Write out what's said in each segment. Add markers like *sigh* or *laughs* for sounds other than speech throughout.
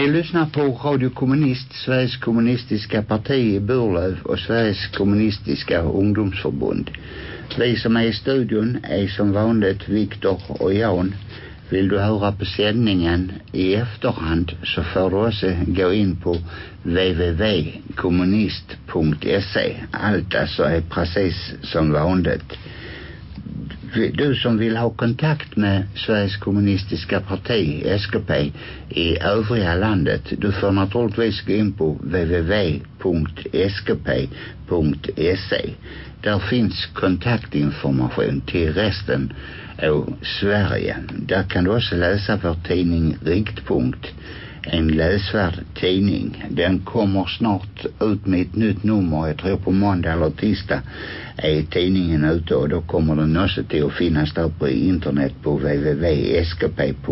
Ni lyssnar på Radio Kommunist, Sveriges kommunistiska parti i Burlöv och Sveriges kommunistiska ungdomsförbund. Vi som är i studion är som vanligt Viktor och Jan. Vill du höra på sändningen i efterhand så får du också gå in på www.kommunist.se. Allt alltså är precis som vanligt du som vill ha kontakt med Sveriges kommunistiska parti, SKP, i övriga landet, du får naturligtvis gå in på www.skp.se. Där finns kontaktinformation till resten av Sverige. Där kan du också läsa vår tidning Riktpunkt en läsvärd tidning. Den kommer snart ut med ett nytt nummer. Jag tror på måndag eller tisdag är tidningen ute och då kommer den också till att finnas där på internet på www.skp.se.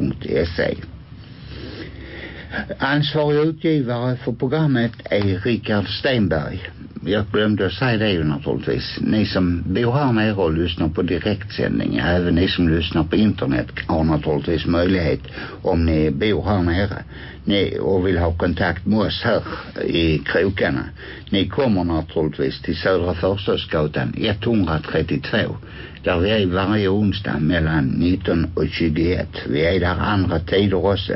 Ansvarig utgivare för programmet är Richard Stenberg. Jag glömde att säga det ju naturligtvis. Ni som bor här nere och lyssnar på direktsändning, även ni som lyssnar på internet har naturligtvis möjlighet om ni bor här nere ni, och vill ha kontakt med oss här i krokarna. Ni kommer naturligtvis till Södra Förstadsgatan 132 där vi är varje onsdag mellan 19 och 21. Vi är där andra tider också.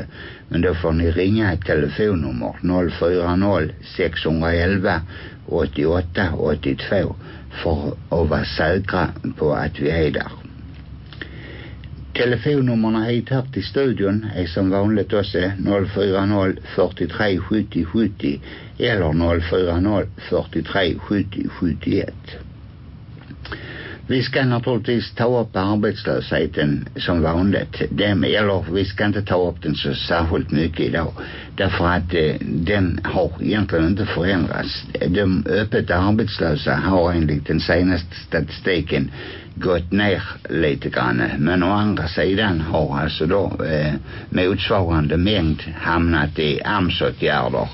Men då får ni ringa ett telefonnummer 040 611 88 82 för att vara säkra på att vi är där. Telefonnummerna hit här till studion är som vanligt också 040 43 70 70 eller 040 43 70 71. Vi ska naturligtvis ta upp arbetslösheten som vanligt. Dem, eller vi ska inte ta upp den så särskilt mycket idag. Därför att eh, den har egentligen inte förändrats. De öppet arbetslösa har enligt den senaste statistiken gått ner lite grann. Men å andra sidan har alltså då eh, motsvarande mängd hamnat i AMS-åtgärder.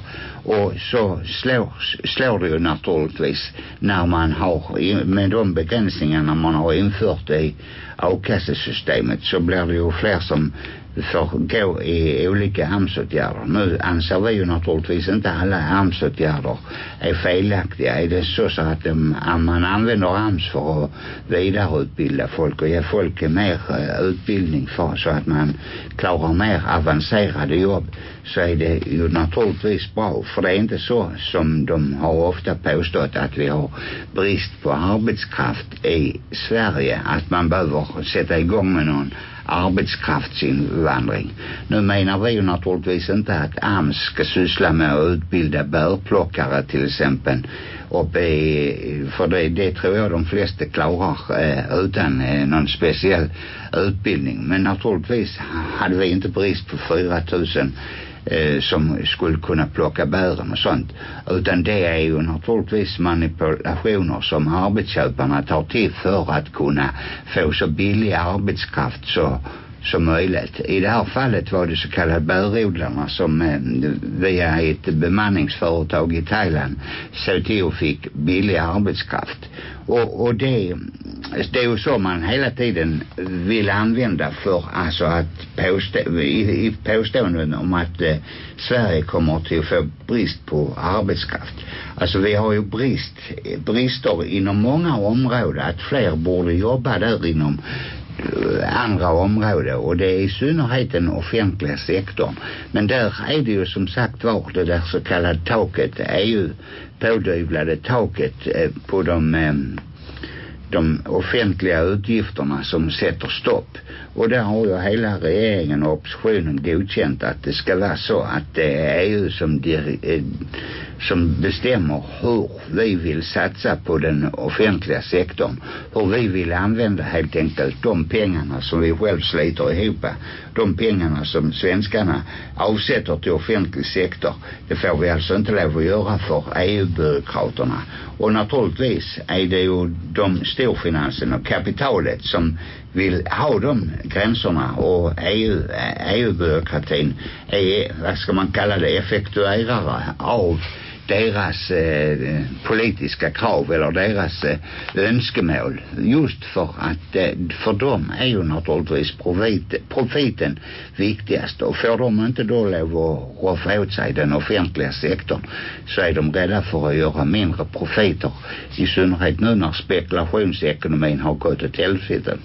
Och så slår, slår det ju naturligtvis när man har, med de begränsningarna man har infört i a-kassesystemet så blir det ju fler som får gå i olika AMS-åtgärder. Nu anser vi ju naturligtvis inte alla AMS-åtgärder är felaktiga. Är det så, så att de, man använder AMS för att vidareutbilda folk och ge folk mer uh, øh, utbildning för så att man klarar mer avancerade jobb så är det ju naturligtvis bra. För det är inte så som de har ofta påstått att vi har brist på arbetskraft i Sverige. Att man behöver sätta igång med någon arbetskraftsinvandring. Nu menar vi ju naturligtvis inte att AMS ska syssla med att utbilda bärplockare till exempel uppe i, för det, det tror jag de flesta klarar eh, utan eh, någon speciell utbildning. Men naturligtvis hade vi inte brist på 4000 eh, som skulle kunna plocka bären och sånt. Utan det är ju naturligtvis manipulationer som arbetsköparna tar till för att kunna få så billig arbetskraft så som möjligt. I det här fallet var det så kallade bärodlarna som eh, via ett bemanningsföretag i Thailand såg till och fick billig arbetskraft. Och, och det, det är ju så man hela tiden vill använda för alltså att påstå, i, i påståenden om att eh, Sverige kommer till att få brist på arbetskraft. Alltså vi har ju brist, brister inom många områden att fler borde jobba där inom andra områden och det är i synnerhet den offentliga sektorn. Men där är det ju som sagt var det där så kallade taket är ju pådyvlade taket eh, på de eh, de offentliga utgifterna som sätter stopp. Och där har ju hela regeringen och oppositionen godkänt att det ska vara så att det är EU som, dir eh, som bestämmer hur vi vill satsa på den offentliga sektorn. Hur vi vill använda helt enkelt de pengarna som vi själv sliter ihop. De pengarna som svenskarna avsätter till offentlig sektor. Det får vi alltså inte lov att göra för EU-byråkraterna. Och naturligtvis är det ju de storfinansen och kapitalet som vill ha de gränserna och EU, eh, EU-byråkratin är, vad ska man kalla det, effektuerare av deras eh, politiska krav eller deras eh, önskemål. Just för att eh, för dem är ju naturligtvis profit, profiten viktigast och får de inte då lov att roffa åt sig den offentliga sektorn så är de rädda för att göra mindre profiter i synnerhet nu när spekulationsekonomin har gått åt helvete.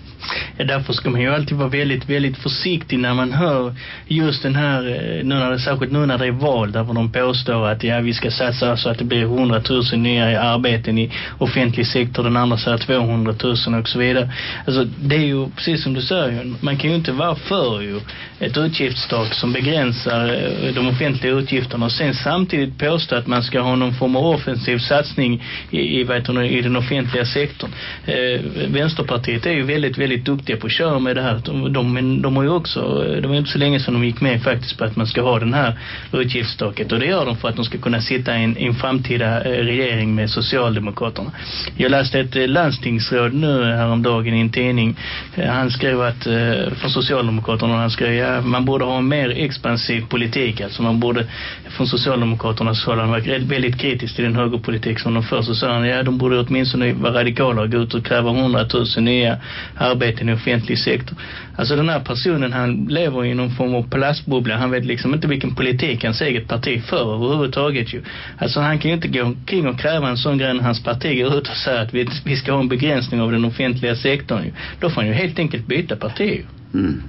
Ja, därför ska man ju alltid vara väldigt, väldigt försiktig när man hör just den här, eh, nu när det, särskilt nu när det är val där de påstår att ja, vi ska satsa så att det blir 100 000 nya arbeten i offentlig sektor, den andra säger 200 000 och så vidare. Alltså det är ju precis som du säger, man kan ju inte vara för ju ett utgiftstak som begränsar eh, de offentliga utgifterna och sen samtidigt påstå att man ska ha någon form av offensiv satsning i, i, vet du, i den offentliga sektorn. Eh, Vänsterpartiet är ju väldigt, väldigt duktiga på att köra med det här. De, de, de har ju också, eh, det var inte så länge sedan de gick med faktiskt på att man ska ha den här utgiftstaket och det gör de för att de ska kunna sitta i en, i en framtida eh, regering med Socialdemokraterna. Jag läste ett eh, landstingsråd nu häromdagen i en tidning. Eh, han skrev att från Socialdemokraterna han skrev ja, man borde ha en mer expansiv politik. Alltså man borde från Socialdemokraternas håll han var väldigt kritisk till den högerpolitik som de för så sa han ja de borde åtminstone vara radikala och gå ut och kräva hundratusen nya arbeten i offentlig sektor. Alltså den här personen han lever i någon form av plastbubbla. Han vet liksom inte vilken politik hans eget parti för överhuvudtaget ju. Alltså han kan ju inte gå omkring och kräva en sån grej när hans parti går ut och säger att vi, vi ska ha en begränsning av den offentliga sektorn ju. Då får han ju helt enkelt byta parti. Mm.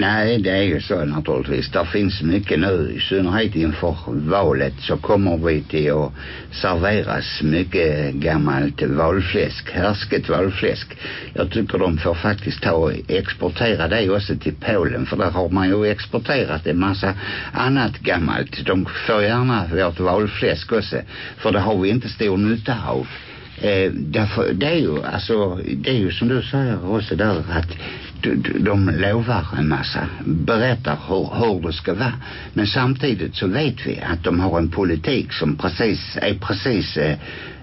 Nej, det är ju så naturligtvis. Det finns mycket nu, i synnerhet inför valet så kommer vi till att serveras mycket gammalt valfläsk, härsket valfläsk. Jag tycker de får faktiskt ta och exportera det också till Polen för där har man ju exporterat en massa annat gammalt. De får gärna vårt valfläsk också för det har vi inte stor nytta av. Eh, därför, det är ju alltså, det är ju som du säger också där att de, lovar en massa, berättar hur, hur det ska vara. Men samtidigt så vet vi att de har en politik som precis, är precis eh,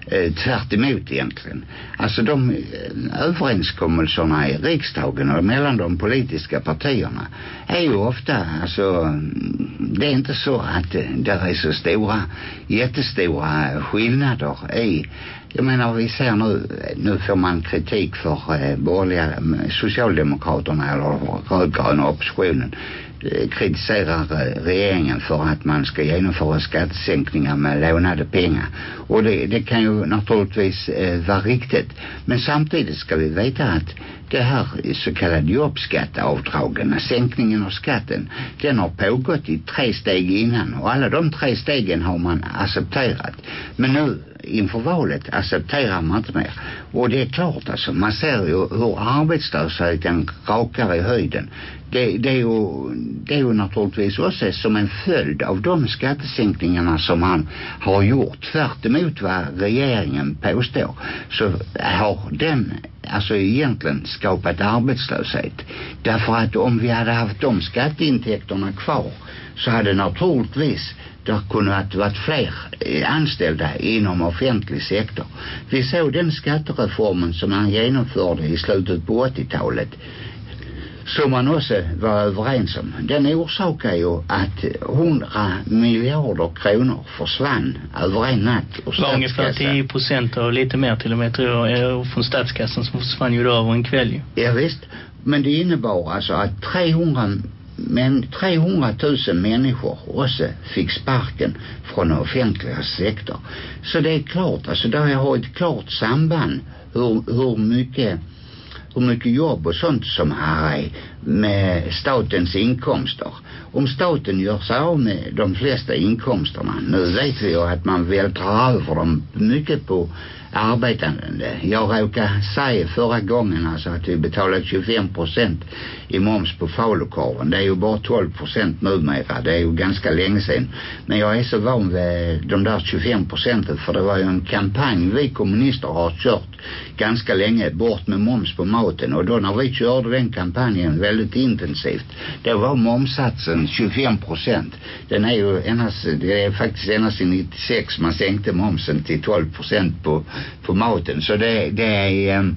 eh, tvärt emot egentligen. Alltså de eh, överenskommelserna i riksdagen och mellan de politiska partierna är ju ofta, alltså mm, det är inte så att det där är så stora, jättestora skillnader i jag menar vi ser nu, nu får man kritik för eh, borgerliga mm, socialdemokraterna eller rödgröna oppositionen eh, kritiserar eh, regeringen för att man ska genomföra skattesänkningar med lånade pengar. Och det, det kan ju naturligtvis eh, vara riktigt. Men samtidigt ska vi veta att det här så kallade jobbskatteavdragen, sänkningen av skatten, den har pågått i tre steg innan och alla de tre stegen har man accepterat. Men nu inför valet accepterar man inte mer. Och det är klart alltså, man ser ju hur arbetslösheten rakar i höjden. Det, det, är ju, det är ju naturligtvis också som en följd av de skattesänkningarna som han har gjort. Tvärt emot vad regeringen påstår så har den alltså egentligen skapat arbetslöshet. Därför att om vi hade haft de skatteintäkterna kvar så hade naturligtvis det kunnat varit fler eh, anställda inom offentlig sektor. Vi såg den skattereformen som man genomförde i slutet på 80-talet som man också var överens om. Den orsakar ju att 100 miljarder kronor försvann över en natt. Och ungefär 10 procent och lite mer till och med tror jag från statskassan som försvann ju då över en kväll ju. Ja visst. Men det innebar alltså att 300 men 300 000 människor också fick sparken från den offentliga sektorn. Så det är klart, alltså där har ett klart samband hur, hur mycket hur mycket jobb och sånt som här är med statens inkomster. Om staten gör sig av med de flesta inkomsterna, nu vet vi ju att man vältrar över dem mycket på arbetande. Jag råkade säga förra gången alltså att vi betalade 25 procent i moms på falukorven. Det är ju bara 12 procent numera. Det är ju ganska länge sedan. Men jag är så van vid de där 25 procenten för det var ju en kampanj vi kommunister har kört ganska länge bort med moms på maten och då när vi körde den kampanjen väldigt intensivt då var momsatsen 25 procent. Den är ju endast, det är faktiskt endast i 96 man sänkte momsen till 12 procent på på maten. Så det, det är ehm,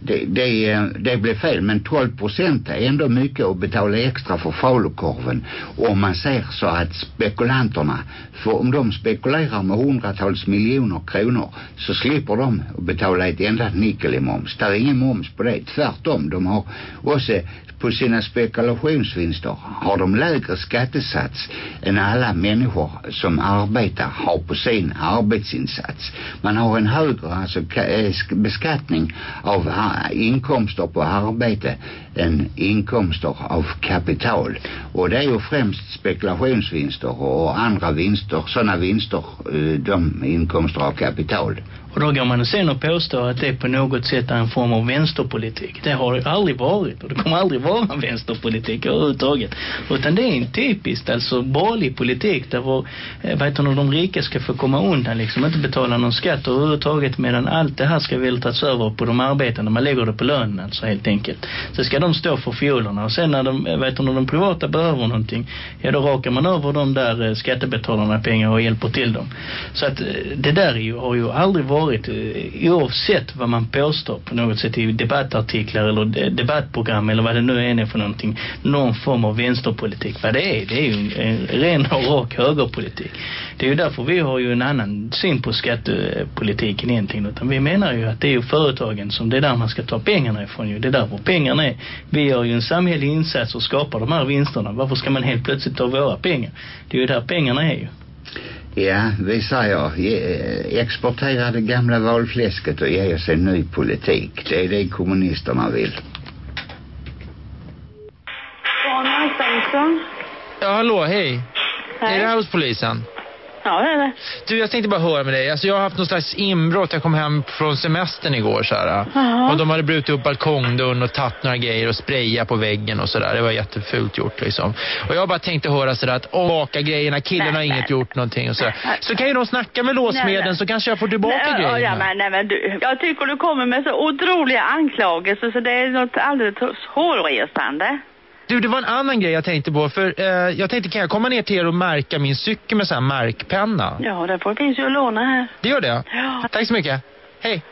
det, det, ehm, det blev fel men 12 procent är ändå mycket att betala extra för falukorven om man ser så att spekulanterna för om de spekulerar med hundratals miljoner kronor så slipper de att betala ett enda nickel i moms det är ingen moms på det tvärtom de har också på sina spekulationsvinster har de lägre skattesats än alla människor som arbetar har på sin arbetsinsats. Man har en högre alltså eh, beskattning av ah, inkomster på arbete än inkomster av kapital och det är ju främst spekulationsvinster och andra vinster sådana vinster eh, de inkomster av kapital och då går man sen och påstår att det på något sätt är en form av vänsterpolitik. Det har det aldrig varit och det kommer aldrig vara en vänsterpolitik överhuvudtaget. Utan det är en typiskt alltså borgerlig politik där var, vet du, de rika ska få komma undan liksom inte betala någon skatt överhuvudtaget medan allt det här ska vältas över på de arbetande. Man lägger det på lönen alltså helt enkelt. Så ska de står för fiolerna. Och sen när de, vet du, när de privata behöver någonting ja då rakar man över de där eh, skattebetalarna pengar och hjälper till dem. Så att eh, det där är ju, har ju aldrig varit eh, oavsett vad man påstår på något sätt i debattartiklar eller debattprogram eller vad det nu än är för någonting. Någon form av vänsterpolitik. Vad det är, det är ju en, en ren och rak högerpolitik. Det är ju därför vi har ju en annan syn på skattepolitiken egentligen. Utan vi menar ju att det är ju företagen som det är där man ska ta pengarna ifrån ju, det är där vår pengarna är vi gör ju en samhällelig insats och skapar de här vinsterna varför ska man helt plötsligt ta våra pengar det är ju där pengarna är ju Ja, vi säger exportera det gamla valfläsket och ge oss en ny politik. Det är det kommunisterna vill. Ja, hallå, hej. Hej. Är det här hos polisen? Ja, det är det. Du, jag tänkte bara höra med dig. Alltså, jag har haft någon slags inbrott. Jag kom hem från semestern igår så här. Jaha. Och de hade brutit upp balkongdörren och tagit några grejer och sprayat på väggen och sådär. Det var jättefult gjort liksom. Och jag bara tänkte höra sådär att baka grejerna, killen har inget nej. gjort någonting och sådär. Så kan ju de snacka med låsmeden nej. så kanske jag får tillbaka nej, grejerna. Ja, men, nej, men du, jag tycker du kommer med så otroliga anklagelser så det är något alldeles hårresande. Du, det var en annan grej jag tänkte på. För eh, jag tänkte, kan jag komma ner till er och märka min cykel med sån här märkpenna? Ja, det får- finns ju att låna här. Det gör det? Ja. Tack så mycket. Hej.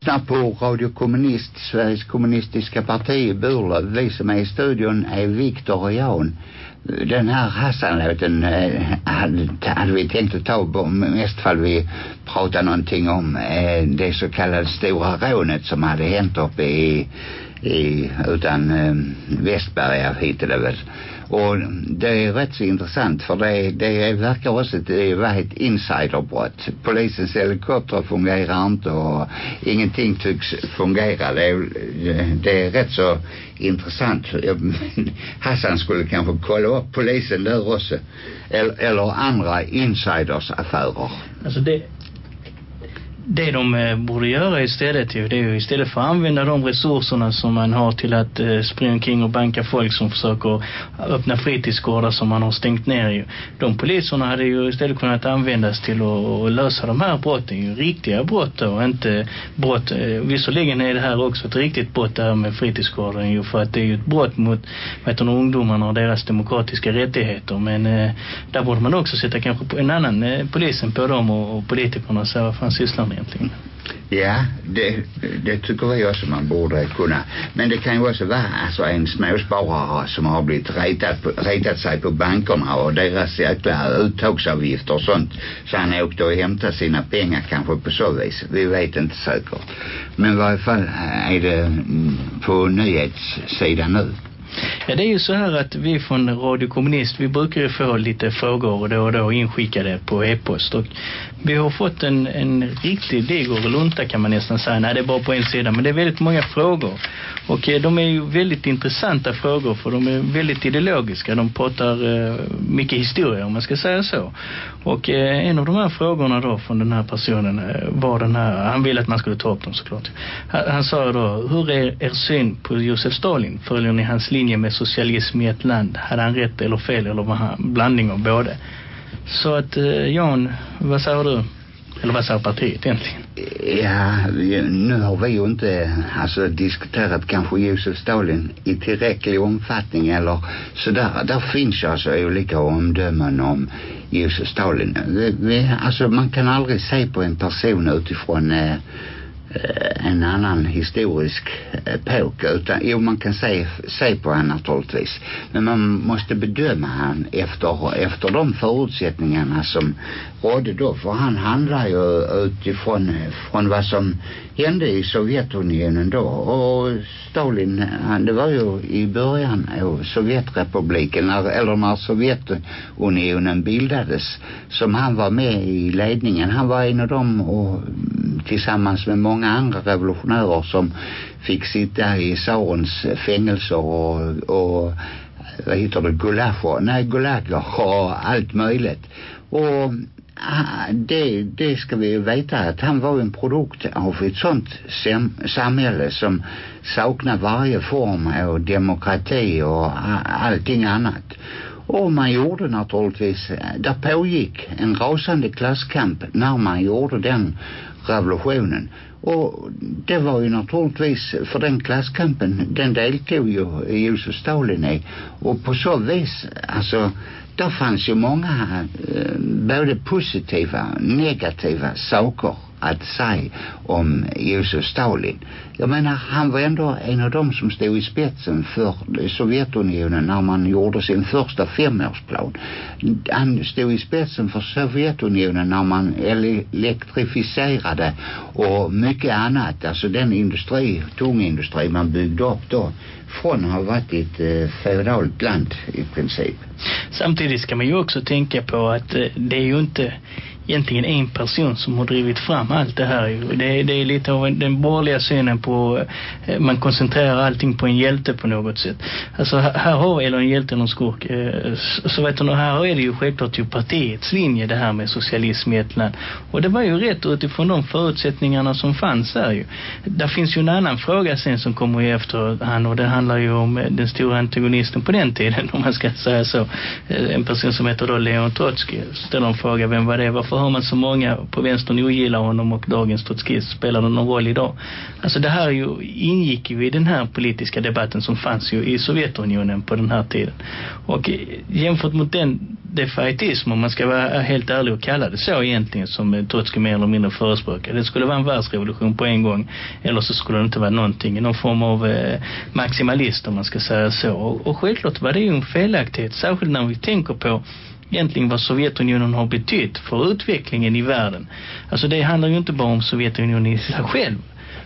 lyssnar på Radio Kommunist, Sveriges kommunistiska parti i Burlöv. Vi som är i studion är Viktor och Jan. Den här Hassan-låten eh, hade, hade vi tänkt att ta på mest fall vi pratar någonting om eh, det så kallade stora rånet som hade hänt uppe i, i utan eh, Västberga hette det väl. Och det är rätt så intressant för det, det verkar också att det var ett insiderbrott. Polisens helikopter fungerar inte och ingenting tycks fungera. Det är, det är rätt så intressant. *laughs* Hassan skulle kanske kolla upp polisen där också. Eller, eller andra insidersaffärer. Alltså det, det de eh, borde göra istället ju, det är ju istället för att använda de resurserna som man har till att eh, springa omkring och banka folk som försöker öppna fritidsgårdar som man har stängt ner ju. De poliserna hade ju istället kunnat användas till att, att lösa de här brotten ju, riktiga brott då, och inte brott, eh, visserligen är det här också ett riktigt brott där med fritidsgården ju, för att det är ju ett brott mot vet du, ungdomarna och deras demokratiska rättigheter men eh, där borde man också sätta kanske på en annan eh, polisen på dem och, och politikerna och säga vad fan sysslar ni egentligen Ja, det, det tycker vi också man borde kunna. Men det kan ju också vara alltså en småsparare som har blivit retat, på, retat sig på bankerna och deras jäkla uttagsavgifter och sånt. Så han åkte och hämtade sina pengar kanske på så vis. Vi vet inte säkert. Men i varje fall eh, är det mm, på nyhetssidan nu. Ja, det är ju så här att vi från Radio Kommunist, vi brukar ju få lite frågor då och då inskickade på e-post och vi har fått en, en riktig diger lunta kan man nästan säga. Nej, det är bara på en sida, men det är väldigt många frågor. Och eh, de är ju väldigt intressanta frågor för de är väldigt ideologiska. De pratar eh, mycket historia om man ska säga så. Och eh, en av de här frågorna då från den här personen eh, var den här, han ville att man skulle ta upp dem såklart. Han, han sa då, hur är er syn på Josef Stalin? Följer ni hans liv? Linje med socialism i ett land? Hade han rätt eller fel eller var han blandning av både? Så att eh, Jan, vad säger du? Eller vad säger partiet egentligen? Ja, nu har vi ju inte alltså diskuterat kanske Josef Stalin i tillräcklig omfattning eller sådär. Där finns ju alltså olika omdömen om Josef Stalin. Vi, vi, alltså man kan aldrig se på en person utifrån eh, Eh, en annan historisk eh, epok utan jo man kan se, se på han naturligtvis. Men man måste bedöma han efter, efter de förutsättningarna som rådde då. För han handlar ju utifrån från vad som hände i Sovjetunionen då. Och Stalin han, det var ju i början av Sovjetrepubliken när, eller när Sovjetunionen bildades som han var med i ledningen. Han var en av dem och tillsammans med många andra revolutionärer som fick sitta i tsarens øh, fängelser och, och vad heter det, gulager, nej gulager och allt möjligt och ah, det, det ska vi ju veta att han var en produkt av ett sånt sam samhälle som saknar varje form av demokrati och allting annat och man gjorde naturligtvis där pågick en rasande klasskamp när man gjorde den revolutionen och det var ju naturligtvis för den klasskampen den deltog ju Josef Stalin i. Och på så vis alltså där fanns ju många eh, både positiva negativa saker att säga om Josef Stalin. Jag menar, han var ändå en av dem som stod i spetsen för Sovjetunionen när man gjorde sin första femårsplan. Han stod i spetsen för Sovjetunionen när man elektrifierade och mycket annat. Alltså den industri, tung industri man byggde upp då från att ha varit ett eh, feudalt land i princip. Samtidigt ska man ju också tänka på att eh, det är ju inte egentligen en person som har drivit fram allt det här. Det, det är lite av den borgerliga synen på eh, man koncentrerar allting på en hjälte på något sätt. Alltså här har eller en hjälte eller en skurk. Eh, så vet du, här är det ju självklart ju partiets linje det här med socialism i ett land. Och det var ju rätt utifrån de förutsättningarna som fanns där ju. Där finns ju en annan fråga sen som kommer ju efter han och det handlar ju om eh, den stora antagonisten på den tiden *laughs* om man ska säga så. En person som heter då Leon Trotsky ställer en fråga, vem var det? Varför hör man så många på vänstern ogillar honom och dagens trotskist spelar någon roll idag. Alltså det här ju, ingick ju i den här politiska debatten som fanns ju i Sovjetunionen på den här tiden. Och jämfört mot den defaitism, om man ska vara helt ärlig och kalla det så egentligen som Trotsky mer eller mindre förespråkar. Det skulle vara en världsrevolution på en gång eller så skulle det inte vara någonting. Någon form av eh, maximalist om man ska säga så. Och, och självklart var det ju en felaktighet, särskilt när vi tänker på egentligen vad Sovjetunionen har betytt för utvecklingen i världen. Alltså det handlar ju inte bara om Sovjetunionen i sig själv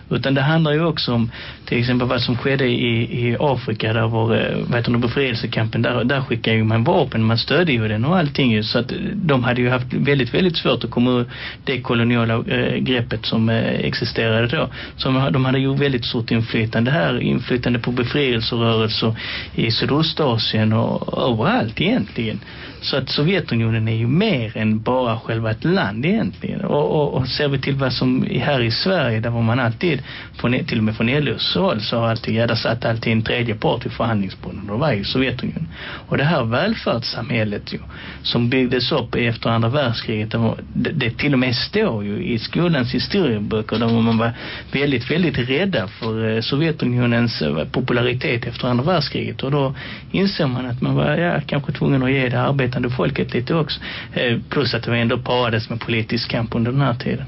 utan det handlar ju också om till exempel vad som skedde i, i Afrika där var eh, vad heter det, befrielsekampen där, där skickade ju man vapen man stödde ju den och allting ju, så att de hade ju haft väldigt väldigt svårt att komma ur det koloniala äh, greppet som äh, existerade då. Så de hade ju väldigt stort inflytande här inflytande på befrielserörelser i Sydostasien och överallt egentligen. Så att Sovjetunionen är ju mer än bara själva ett land egentligen. Och, och, och ser vi till vad som är här i Sverige där var man alltid, från, till och med från LOs håll så har alltid, ja, där satt alltid en tredje part i förhandlingsbordet. Det var ju Sovjetunionen. Och det här välfärdssamhället ju, som byggdes upp efter andra världskriget, det, var, det, det till och med står ju i skolans historieböcker där man var väldigt, väldigt rädda för eh, Sovjetunionens eh, popularitet efter andra världskriget. Och då inser man att man var ja, kanske tvungen att ge det arbetande folket lite också. Eh, plus att det ändå parades med politisk kamp under den här tiden.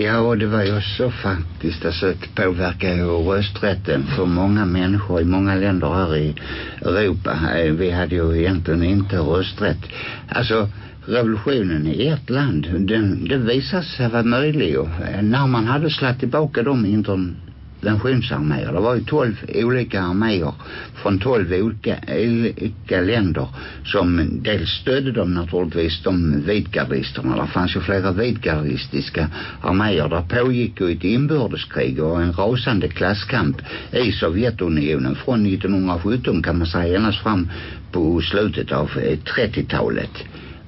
Ja, och det var ju så faktiskt. Alltså, det påverkar ju rösträtten för många människor i många länder här i Europa. Eh, vi hade ju egentligen inte rösträtt. Alltså, revolutionen i ett land, den, det visade sig vara möjlig. Och eh, när man hade slagit tillbaka de intern interventionsarméer. Det var ju tolv olika arméer från tolv olika, olika länder som dels stödde dem naturligtvis de vitgardisterna. Det fanns ju flera vitgardistiska arméer. Där pågick ju ett inbördeskrig och en rasande klasskamp i Sovjetunionen från 1917 kan man säga ända fram på slutet av eh, 30-talet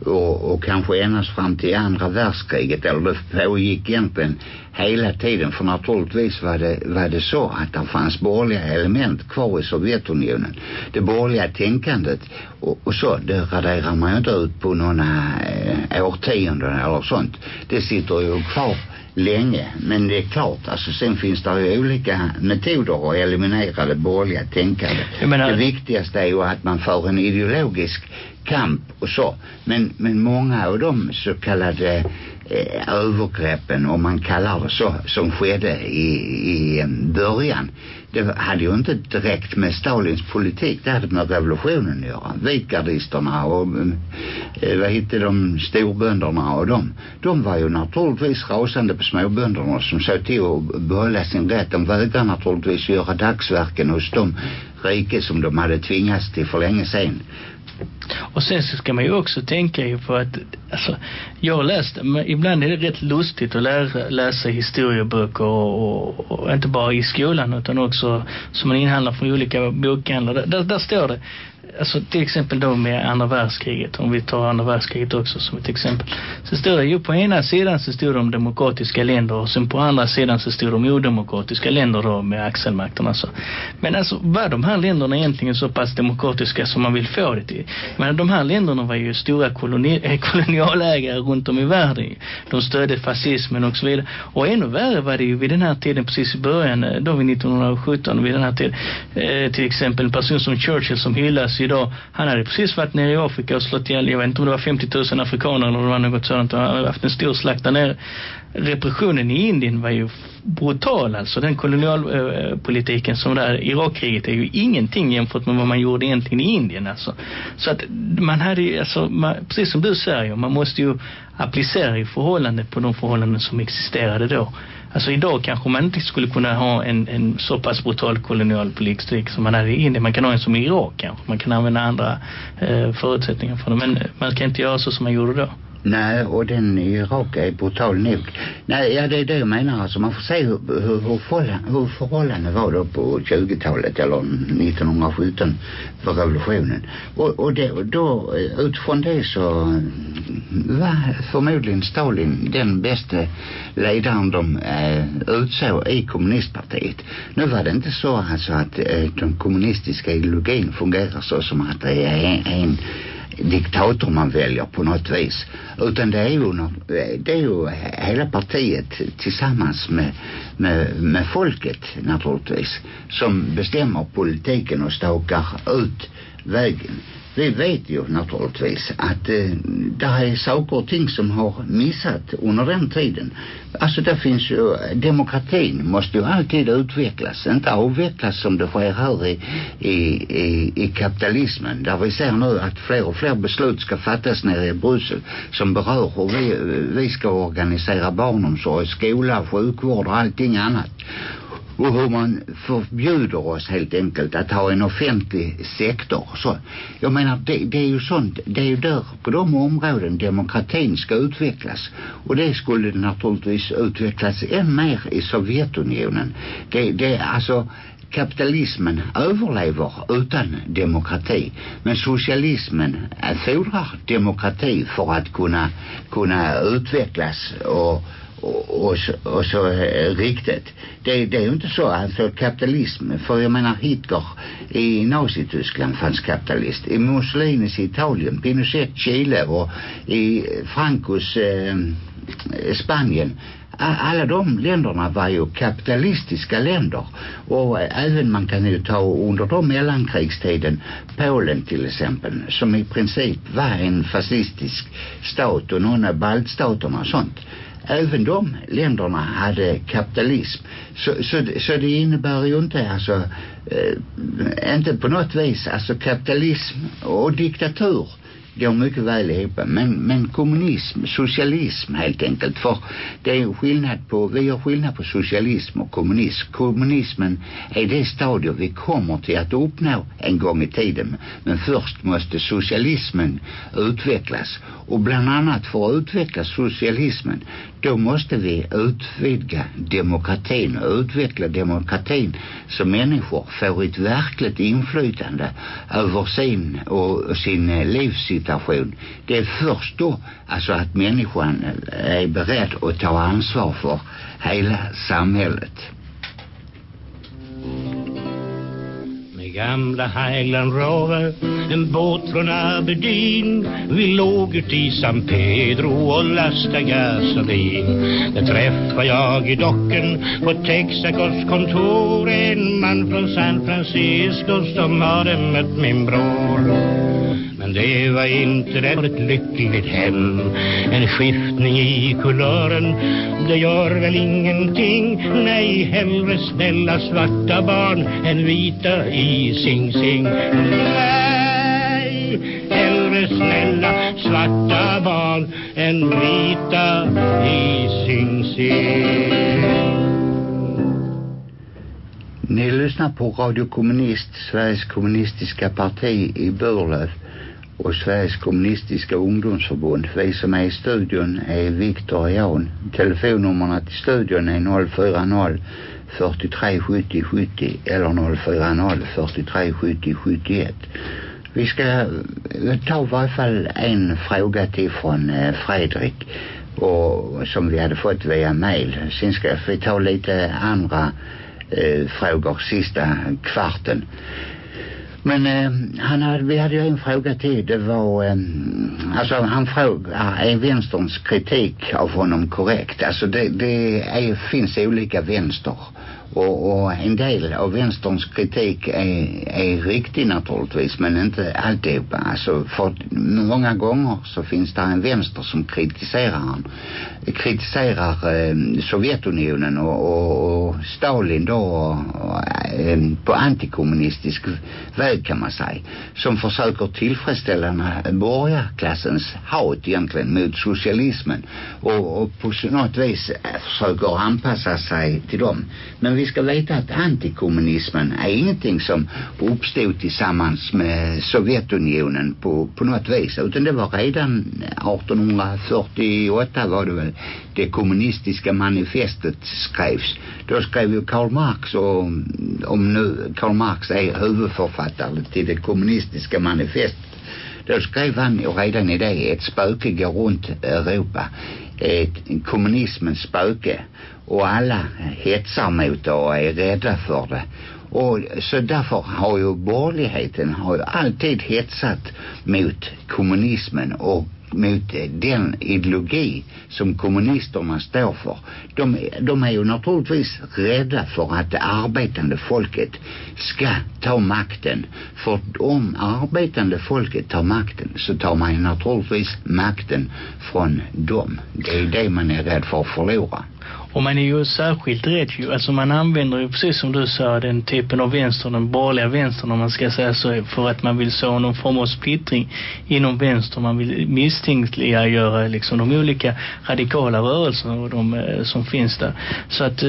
och, och kanske ända fram till andra världskriget eller det pågick egentligen hela tiden för naturligtvis var det, var det så att det fanns borgerliga element kvar i Sovjetunionen. Det borgerliga tänkandet och, och så det raderar man ju inte ut på några eh, årtionden eller sånt. Det sitter ju kvar länge. Men det är klart alltså sen finns det ju olika metoder att eliminera det borgerliga tänkandet. Menar... det viktigaste är ju att man för en ideologisk kamp och så. Men, men många av de så kallade Eh, övergreppen om man kallar det så som skedde i, i eh, början. Det hade ju inte direkt med Stalins politik det hade med revolutionen att göra. Vitgardisterna och eh, vad hette de? Storbönderna och de de var ju naturligtvis rasande på småbönderna som såg till att behålla sin rätt. De vägrade naturligtvis göra dagsverken hos de rike som de hade tvingats till för länge sedan och sen så ska man ju också tänka ju på att alltså, jag har läst, men ibland är det rätt lustigt att lära, läsa historieböcker och, och, och, inte bara i skolan utan också som man inhandlar från olika bokhandlar. Där, där, där står det alltså till exempel då med andra världskriget, om vi tar andra världskriget också som ett exempel, så står det ju på ena sidan så stod de demokratiska länder och sen på andra sidan så stod de odemokratiska länder då med axelmakterna. så. Men alltså var de här länderna egentligen så pass demokratiska som man vill få det till? Men de här länderna var ju stora koloni eh, *laughs* kolonialägare runt om i världen. De stödde fascismen och så vidare. Och ännu värre var det ju vid den här tiden, precis i början, eh, då vid 1917, vid den här tiden, eh, till exempel en person som Churchill som hyllas idag. Han hade precis varit nere i Afrika och slått ihjäl, jag vet inte om det var 50 000 afrikaner eller det var något sådant. Han hade haft en stor slakt där nere. Repressionen i Indien var ju brutal alltså. Den kolonialpolitiken eh, eh, som där, Irakkriget är ju ingenting jämfört med vad man gjorde egentligen i Indien alltså. Så att man hade ju, alltså, man, precis som du säger, man måste ju applicera i förhållande på de förhållanden som existerade då. Alltså idag kanske man inte skulle kunna ha en, en så pass brutal kolonialpolitik som man hade i Indien. Man kan ha en som i Irak kanske. Man kan använda andra eh, förutsättningar för det. Men man kan inte göra så som man gjorde då. Nej, och den i Irak är brutal nog. Nej, ja det är det jag menar. Alltså man får se hur, hur, hur, förhållanden, hur var då på 20-talet eller 1917 för revolutionen. Och, och, det, då eh, utifrån det så mm, var förmodligen Stalin den bästa ledaren de eh, utsåg i kommunistpartiet. Nu var det inte så alltså att eh, den kommunistiska ideologin fungerar så som att det är en, en diktator man väljer på något vis. Utan det är ju det är ju hela partiet tillsammans med, med, med folket naturligtvis som bestämmer politiken och stakar ut vägen vi vet ju naturligtvis att eh, det är saker och ting som har missat under den tiden. Alltså det finns ju, demokratin måste ju alltid utvecklas, inte avvecklas som det sker här i, i, i, i kapitalismen. Där vi ser nu att fler och fler beslut ska fattas nere i Bryssel som berör hur vi, eh, vi ska organisera barnomsorg, skola, sjukvård och allting annat och hur man förbjuder oss helt enkelt att ha en offentlig sektor. Så, jag menar, det, det är ju sånt, det är ju där på de områden demokratin ska utvecklas. Och det skulle naturligtvis utvecklas än mer i Sovjetunionen. Det, det alltså kapitalismen överlever utan demokrati. Men socialismen fordrar demokrati för att kunna, kunna utvecklas och och, och, så, och så eh, riktigt. Det, det är ju inte så alltså kapitalism. För jag menar Hitler i Nazityskland fanns kapitalist. I Mussolinis Italien, Pinochet Chile och i Francos eh, eh Spanien alla de länderna var ju kapitalistiska länder och eh, även man kan ju ta under de mellankrigstiden Polen till exempel som i princip var en fascistisk stat och några baltstaterna och sånt även de länderna hade kapitalism. Så, så, så det innebär ju inte alltså eh, inte på något vis alltså kapitalism och diktatur går mycket väl ihop. Men, men kommunism, socialism helt enkelt. För det är skillnad på, vi har skillnad på socialism och kommunism. Kommunismen är det stadium vi kommer till att uppnå en gång i tiden. Men först måste socialismen utvecklas. Och bland annat för att utveckla socialismen, då måste vi utvidga demokratin och utveckla demokratin så människor får ett verkligt inflytande över sin och sin livssituation situation. Det är först då alltså att människan är beredd att ta ansvar för hela samhället. Med gamla Highland Rover En båt från Aberdeen Vi låg ut i San Pedro och lastade gasolin Där träffade jag i docken på Texacos kontor En man från San Francisco som hade mött min bror det var inte det ett lyckligt hem. En skiftning i kulören, det gör väl ingenting. Nej, hellre snälla svarta barn än vita i Sing Sing. Nej, hellre snälla svarta barn än vita i Sing Sing. Ni lyssnar på Radio Kommunist, Sveriges kommunistiska parti i Burlöv och Sveriges kommunistiska ungdomsförbund. Vi som är i studion är Viktor och Jan. Telefonnummerna till studion är 040 43 70 70 eller 040 43 70 71. Vi ska ta i varje fall en fråga till från eh, Fredrik och som vi hade fått via mail. Sen ska vi ta lite andra eh, frågor sista kvarten. Men eh, han hade, vi hade ju en fråga till. Det var, eh, alltså han frågar, är vänsterns kritik av honom korrekt? Alltså det, det är, finns olika vänster. Och, och en del av vänsterns kritik är, är riktig naturligtvis men inte alltihopa. Alltså för många gånger så finns det en vänster som kritiserar han. Kritiserar eh, Sovjetunionen och, och, och Stalin då och, och, eh, på antikommunistisk väg kan man säga. Som försöker tillfredsställa borgarklassens hat egentligen mot socialismen och, och på något vis eh, försöker anpassa sig till dem. Men vi ska veta att antikommunismen är ingenting som uppstod tillsammans med Sovjetunionen på, på något vis utan det var redan 1848 var det väl det kommunistiska manifestet skrevs. Då skrev ju Karl Marx och om nu Karl Marx är huvudförfattare till det kommunistiska manifestet då skrev han ju redan i det ett spöke går runt Europa ett kommunismens spöke. Och alla hetsar mot det och är rädda för det. Och så därför har ju borgerligheten har ju alltid hetsat mot kommunismen och mot den ideologi som kommunisterna står för. De, de är ju naturligtvis rädda för att det arbetande folket ska ta makten. För om arbetande folket tar makten så tar man ju naturligtvis makten från dem. Det är det man är rädd för att förlora. Och man är ju särskilt rädd ju, alltså man använder ju precis som du sa den typen av vänster, den borgerliga vänstern om man ska säga så, för att man vill så någon form av splittring inom vänster, man vill misstänkliga göra liksom de olika radikala rörelserna och de eh, som finns där. Så att eh,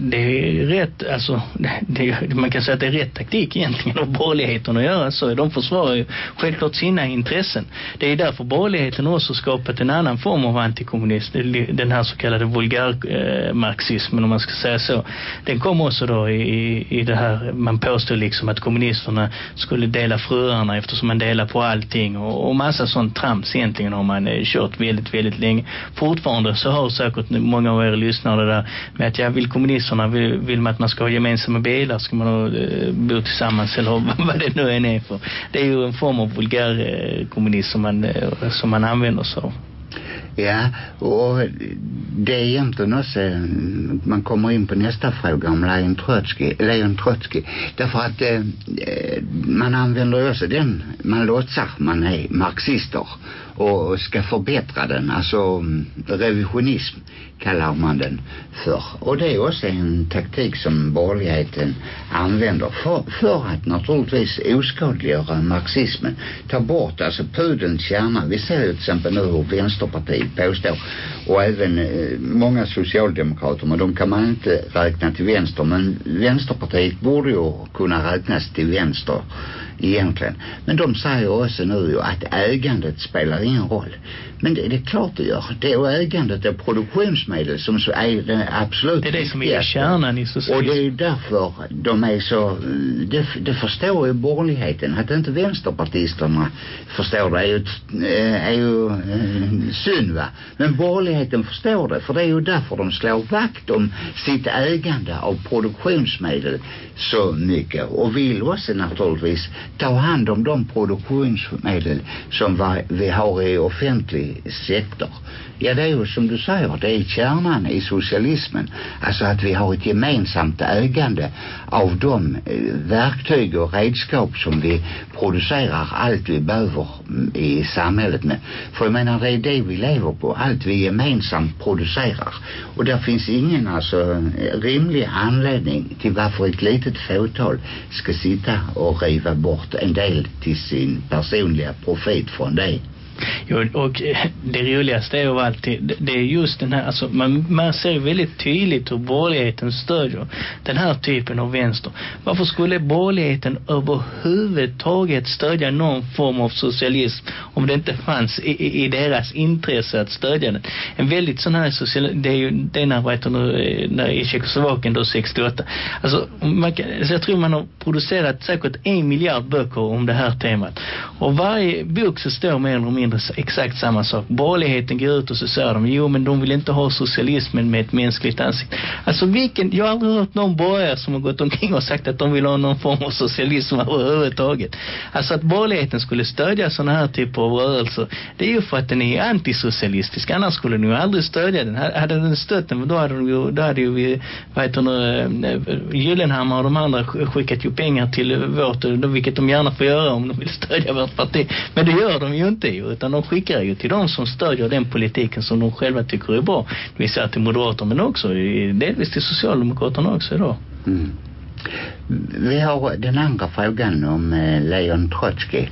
det är rätt, alltså *laughs* det, man kan säga att det är rätt taktik egentligen av borgerligheten att göra så. De försvarar ju självklart sina intressen. Det är därför borgerligheten också skapat en annan form av antikommunist, den här så kallade vulgär eh, eh, marxismen om man ska säga så. Den kom också då i, i det här, man påstod liksom att kommunisterna skulle dela fruarna eftersom man delar på allting och, och massa sånt trams egentligen har man eh, kört väldigt, väldigt länge. Fortfarande så har säkert många av er lyssnare det där med att jag vill kommunisterna, vill, vill man att man ska ha gemensamma bilar, ska man då, eh, bo tillsammans eller *laughs* vad det nu än är för. Det är ju en form av vulgär eh, kommunism som man, eh, som man använder sig av. Ja, och det är egentligen också, man kommer in på nästa fråga om Leon Trotsky, Leon Trotsky. Därför att eh, man använder också den, man låtsar man är marxister och ska förbättra den, alltså mm, revisionism kallar man den för. Och det är också en taktik som borgerligheten använder för, för att naturligtvis oskadliggöra marxismen. Ta bort alltså pudelns kärna. Vi ser ju till exempel nu hur Vänsterpartiet påstår och även eh, många socialdemokrater men de kan man inte räkna till vänster men Vänsterpartiet borde ju kunna räknas till vänster egentligen. Men de säger också nu ju att ägandet spelar ingen roll. Men det, det är klart det gör. Det är ägandet av produktionsmedel som så är det absolut Det är det som är kärnan i socialism. Och det är därför de är så, det, det förstår ju borgerligheten. Att inte vänsterpartisterna förstår det är ju, är ju äh, synd va. Men borgerligheten förstår det. För det är ju därför de slår vakt om sitt ägande av produktionsmedel så mycket. Och vill också naturligtvis ta hand om de produktionsmedel som vi har i offentlig sektor. Ja, det är ju som du säger, det är kärnan i socialismen. Alltså att vi har ett gemensamt ägande av de eh, verktyg och redskap som vi producerar allt vi behöver mm, i samhället med. För jag menar, det är det vi lever på. Allt vi gemensamt producerar. Och där finns ingen alltså rimlig anledning till varför ett litet fåtal ska sitta och riva bort en del till sin personliga profit från det. Jo, och eh, det roligaste är ju alltid, det, är just den här, alltså man, man ser väldigt tydligt hur borgerligheten stödjer den här typen av vänster. Varför skulle borgerligheten överhuvudtaget stödja någon form av socialism om det inte fanns i, i, i deras intresse att stödja den? En väldigt sån här social, det är ju, det är när, vad heter nu, eh, när i Tjeckoslovakien då 68. Alltså, man kan, så jag tror man har producerat säkert en miljard böcker om det här temat. Och varje bok så står mer eller mindre exakt samma sak. Borgerligheten går ut och så säger de, jo men de vill inte ha socialismen med ett mänskligt ansikte. Alltså vilken, jag har aldrig hört någon borgare som har gått omkring och sagt att de vill ha någon form av socialism *laughs* överhuvudtaget. Alltså att borgerligheten skulle stödja sådana här typer av rörelser, det är ju för att den är antisocialistisk. Annars skulle den ju aldrig stödja den. Hade den stött den, då hade de ju, då hade ju vi, vad heter nu, eh, Gyllenhammar och de andra skickat ju pengar till vårt, vilket de gärna får göra om de vill stödja vårt parti. Men det gör de ju inte ju, utan de skickar ju till de som stödjer den politiken som de själva tycker är bra. Det vill säga till moderater men också delvis till Socialdemokraterna också idag. Mm. Vi har den andra frågan om eh, Leon Trotsky.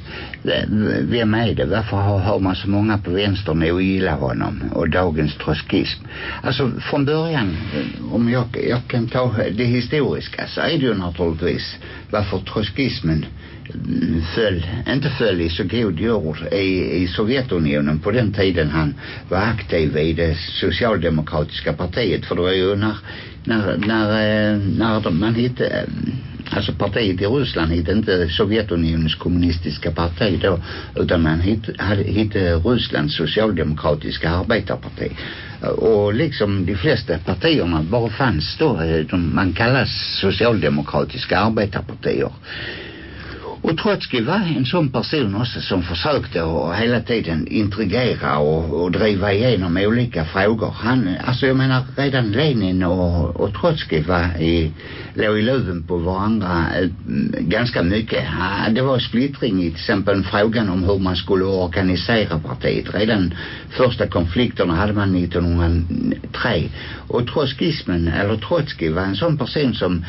Vem är det? Varför har, har man så många på vänstern ogillar honom och dagens trotskism? Alltså från början, eh, om jag, jag kan ta det historiska så är det ju naturligtvis varför trotskismen mm, föll, inte föll i så god jord i, i Sovjetunionen på den tiden han var aktiv i det socialdemokratiska partiet. För det var ju när, när, när, eh, när man hittade eh, alltså partiet i Ryssland hette inte Sovjetunionens kommunistiska parti då utan man hittade, hittade Rysslands socialdemokratiska arbetarparti. Och liksom de flesta partierna bara fanns då eh, de, man kallas socialdemokratiska arbetarpartier och Trotsky var en sån person också som försökte att hela tiden intrigera och, och driva igenom olika frågor. Han, alltså jag menar redan Lenin och, och Trotsky var i, låg i luven på varandra eh, ganska mycket. Ha, det var splittring i till exempel frågan om hur man skulle organisera partiet. Redan första konflikterna hade man 1903. Och trotskismen, eller Trotsky var en sån person som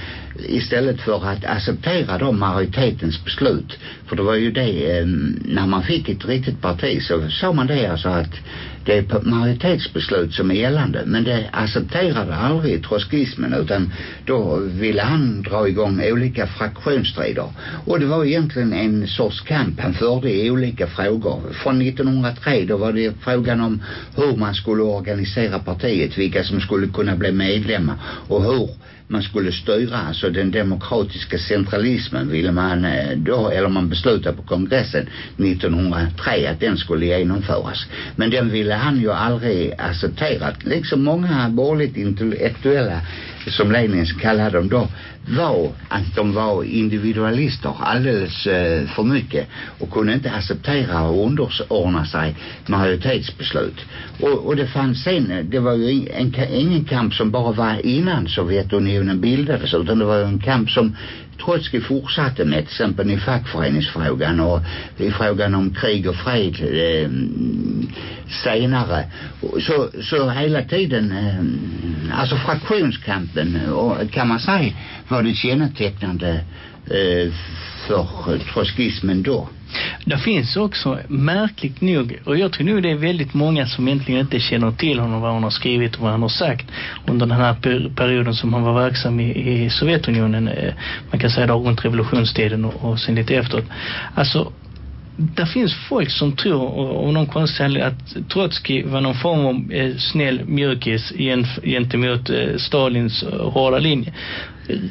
istället för att acceptera då majoritetens beslut för det var ju det eh, när man fick ett riktigt parti så sa man det alltså att det är majoritetsbeslut som är gällande. Men det accepterade aldrig trotskismen utan då ville han dra igång olika fraktionsstrider. Och det var egentligen en sorts kamp han förde i olika frågor. Från 1903 då var det frågan om hur man skulle organisera partiet vilka som skulle kunna bli medlemmar och hur man skulle styra alltså den demokratiska centralismen ville man eh, då eller man beslutade på kongressen 1903 att den skulle genomföras. Men den ville han ju aldrig acceptera. Liksom många borgerligt intellektuella som Lenin kallade dem då var att de var individualister alldeles eh, för mycket och kunde inte acceptera och underordna sig majoritetsbeslut. Och, och det fanns sen det var ju en, ingen kamp som bara var innan Sovjetunionen bildades utan det var en kamp som Trotsky fortsatte med till exempel i fackföreningsfrågan och i frågan om krig och fred eh, senare. Så, så hela tiden eh, alltså fraktionskampen och, kan man säga var det kännetecknande eh, för trotskismen då? Det finns också märkligt nog, och jag tror nog det är väldigt många som egentligen inte känner till honom, vad han har skrivit och vad han har sagt under den här per perioden som han var verksam i, i Sovjetunionen, eh, man kan säga då runt revolutionstiden och, och sen lite efteråt. Alltså, det finns folk som tror, om någon konstig att Trotsky var någon form av eh, snäll mjukis gentemot eh, Stalins eh, hårda linje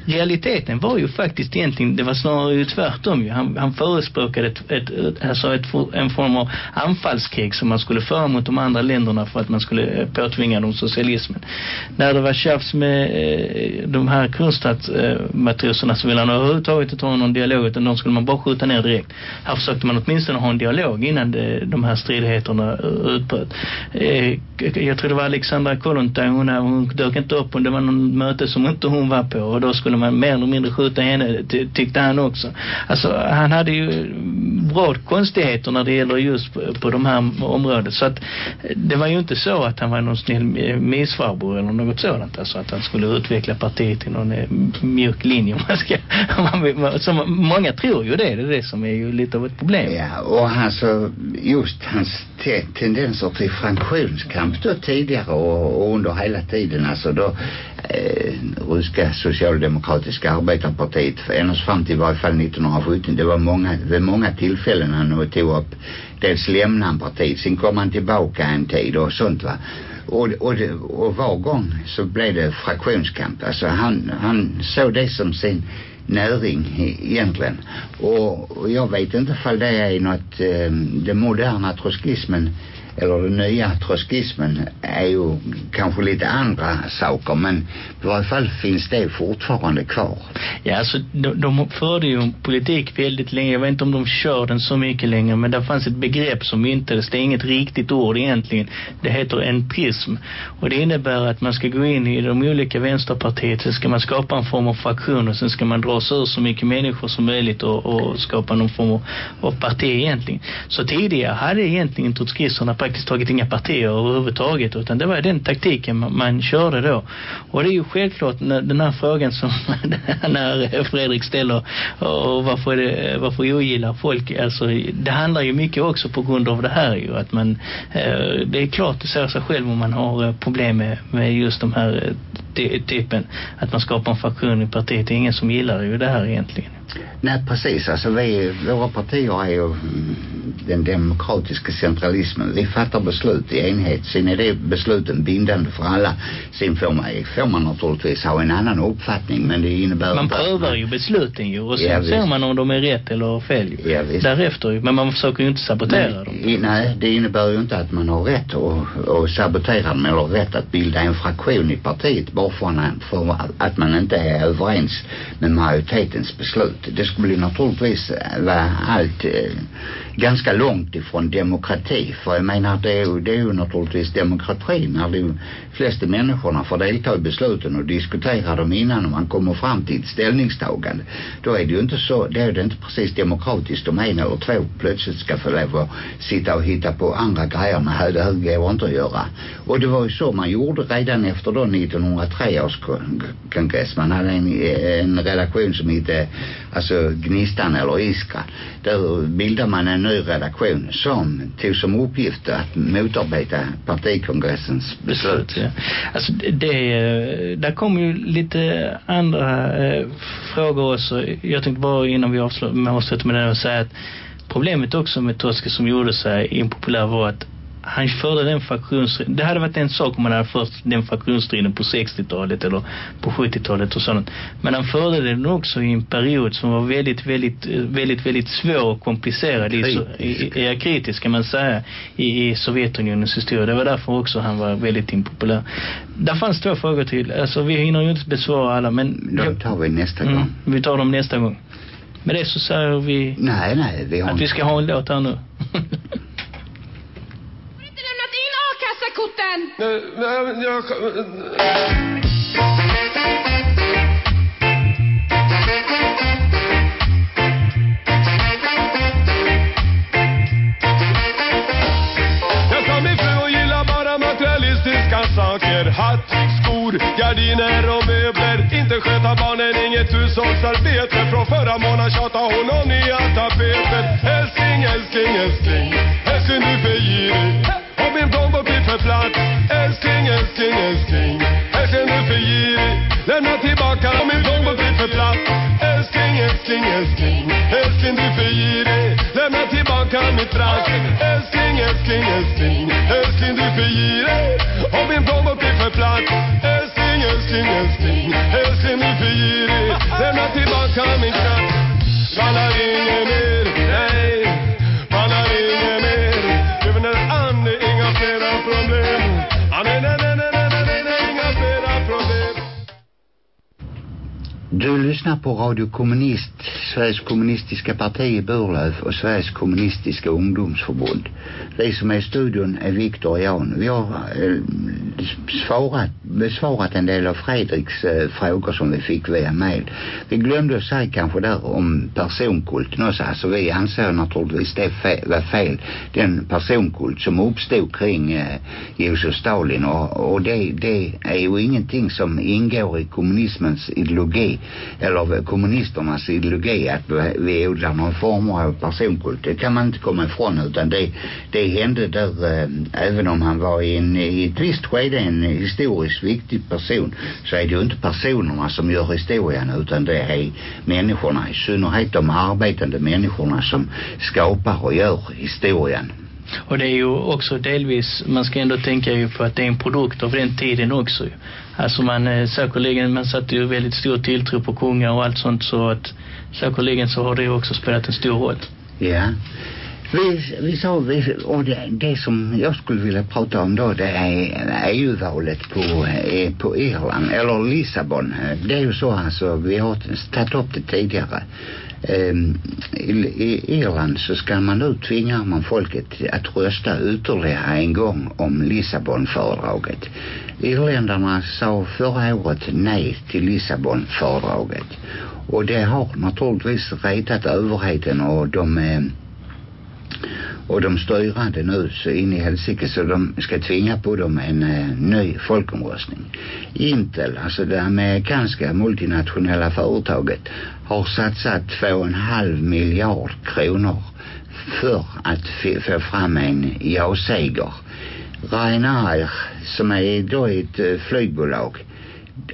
realiteten var ju faktiskt egentligen, det var snarare ju tvärtom ju. Han, han förespråkade ett, ett, ett, alltså ett, en form av anfallskrig som man skulle föra mot de andra länderna för att man skulle eh, påtvinga dem socialismen. När det var tjafs med eh, de här Kronstadt-matroserna så ville han överhuvudtaget inte ha någon dialog utan de skulle man bara skjuta ner direkt. Här försökte man åtminstone ha en dialog innan det, de här stridigheterna eh, utbröt. Eh, jag tror det var Alexandra Kollontaj, hon, hon dök inte upp och det var någon möte som inte hon var på och då skulle man mer eller mindre skjuta henne, ty tyckte han också. Alltså han hade ju bra konstigheter när det gäller just på, på de här området. Så att det var ju inte så att han var någon snäll misfarbror eller något sådant. Alltså att han skulle utveckla partiet i någon eh, mjuk linje. Om man ska, man, som många tror ju det. Det är det som är ju lite av ett problem. Ja, och alltså just hans te tendenser till fraktionskamp då tidigare och, och under hela tiden. Alltså då eh, ryska socialdemokratiska arbetarpartiet ända fram till i varje fall 1917 det var många, vid många tillfällen han tog upp dels lämnade han partiet sen kom han tillbaka en tid och sånt va. Och, och, det, och var gång så blev det fraktionskamp. Alltså han, han såg det som sin näring egentligen. Och, och jag vet inte ifall det är något eh, den moderna troskismen eller den nya trotskismen är ju kanske lite andra saker men i varje fall finns det fortfarande kvar. Ja alltså de, de förde ju politik väldigt länge. Jag vet inte om de kör den så mycket längre men det fanns ett begrepp som myntades. Det är inget riktigt ord egentligen. Det heter en prism. Och det innebär att man ska gå in i de olika vänsterpartiet så ska man skapa en form av fraktion och sen ska man dra sig ur så mycket människor som möjligt och, och skapa någon form av, av parti egentligen. Så tidigare hade egentligen trotskisterna praktiskt taget inga partier överhuvudtaget utan det var den taktiken man, man körde då. Och det är ju självklart när, den här frågan som *laughs* när Fredrik ställer och varför, är det, varför ogillar folk? Alltså det handlar ju mycket också på grund av det här ju att man eh, det är klart det ser sig själv om man har eh, problem med, med just de här eh, typen. Att man skapar en faktion i partiet. Det är ingen som gillar ju det här egentligen. Nej precis, alltså vi, våra partier är ju den demokratiska centralismen. Vi fattar beslut i enhet. Sen är det besluten bindande för alla. Sen får man, får man naturligtvis ha en annan uppfattning men det innebär Man prövar ju besluten ju och sen ja, ser man om de är rätt eller fel. Ja, visst. Därefter ju. Men man försöker ju inte sabotera men, dem. I, nej, det innebär ju inte att man har rätt att, att sabotera dem eller rätt att bilda en fraktion i partiet bara för, för att man inte är överens med majoritetens beslut det skulle naturligtvis eh, vara allt eh, ganska långt ifrån demokrati. För jag menar det är ju, det är ju naturligtvis demokrati när de flesta människorna får delta i besluten och diskutera dem innan man kommer fram till ett ställningstagande. Då är det ju inte så det är det inte precis demokratiskt om en eller två plötsligt ska få lov att sitta och hitta på andra grejer med det här går inte att göra. Och det var ju så man gjorde redan efter då 1903 års kongress. Man hade en, eh, en redaktion som hette alltså Gnistan eller Iskra där bildade man en ny redaktion som tog som uppgift att motarbeta partikongressens beslut. Ja. Alltså det, där kommer ju lite andra eh, frågor också. Jag tänkte bara innan vi avslutar med det och säga att problemet också med Toske som gjorde sig impopulär var att han förde den fraktionsstriden. Det hade varit en sak om man hade fört den fraktionsstriden på 60-talet eller på 70-talet och sånt. Men han förde den också i en period som var väldigt, väldigt, väldigt, väldigt svår och komplicerad. Kritisk. I, i, i, kritisk kan man säga i, i Sovjetunionens historia. Det var därför också han var väldigt impopulär. Där fanns två frågor till. Alltså vi hinner ju inte besvara alla men... De tar vi nästa mm, gång. Vi tar dem nästa gång. Med det så säger vi... Nej, nej. Vi har att vi ska ha en låt här nu. *laughs* korten? Nej, nej, jag... Jag sa min fru och gillar bara materialistiska saker. Hatt, skor, gardiner och möbler. Inte sköta barnen, inget hushållsarbete. Från förra månaden tjatar hon om nya tapeter. Älskling, älskling, älskling. Älskling, du är för girig min plånbok blir för platt Älskling, älskling, älskling. Älskling, du är för girig Lämna tillbaka. Om min plånbok blir för platt Älskling, älskling, älskling. Älskling, du är för girig Lämna tillbaka mitt rask Radio Kommunist, Sveriges kommunistiska parti i Burlöv och Sveriges kommunistiska ungdomsförbund. Vi som är i studion är Viktor och Jan. Vi har eh, svarat, besvarat en del av Fredriks eh, frågor som vi fick via mail. Vi glömde att säga kanske där om personkulten också. Alltså vi anser naturligtvis det fe var fel. Den personkult som uppstod kring eh, Josef Stalin och, och det, det är ju ingenting som ingår i kommunismens ideologi eller kommunisternas ideologi att vi odlar någon form av personkult. Det kan man inte komma ifrån utan det, det hände där eh, även om han var i, en, i ett visst skede en historisk viktig person så är det ju inte personerna som gör historien utan det är människorna i synnerhet de arbetande människorna som skapar och gör historien. Och det är ju också delvis, man ska ändå tänka ju på att det är en produkt av den tiden också. Alltså man eh, säkerligen, man satte ju väldigt stor tilltro på kungar och allt sånt så att säkerligen så har det också spelat en stor roll. Ja. Vi, vi sa, vi, och det, det som jag skulle vilja prata om då det är EU-valet på, eh, på Irland, eller Lissabon. Det är ju så alltså, vi har tagit upp det tidigare. Ehm, I, I Irland så ska man nu tvinga man folket att rösta ytterligare en gång om Lissabonfördraget. Irländarna sa förra året nej till Lissabonfördraget. Och det har naturligtvis retat överheten och de eh, och de styrande nu så in i helsike så de ska tvinga på dem en eh, ny folkomröstning. Intel, alltså det amerikanska multinationella företaget har satsat två och en halv miljard kronor för att få fram en ja-seger. Ryanair som är då ett eh, flygbolag